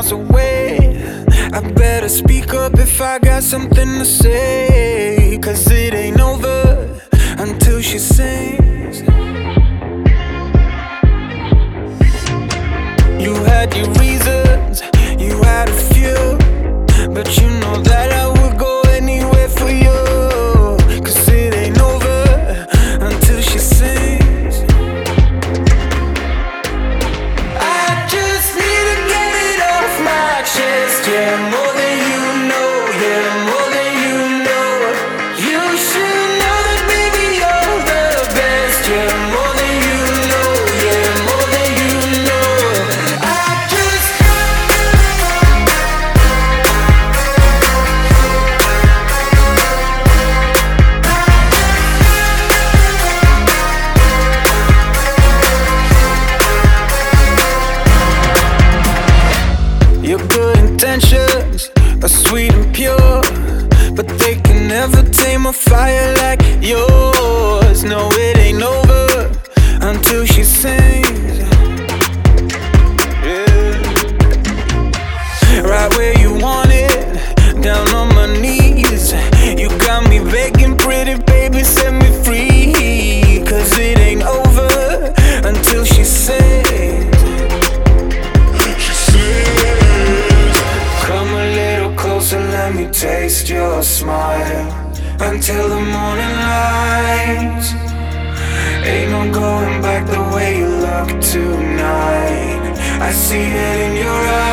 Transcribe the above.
miles away. I better speak up if I got something to say. Cause it ain't over until she sings. You had your reason. Never tame a fire like yours. No, it ain't over until she sings. Yeah. Right where you want it, down on my knees. You got me begging, pretty baby, set me until the morning light. Ain't no going back the way you look tonight. I see it in your eyes.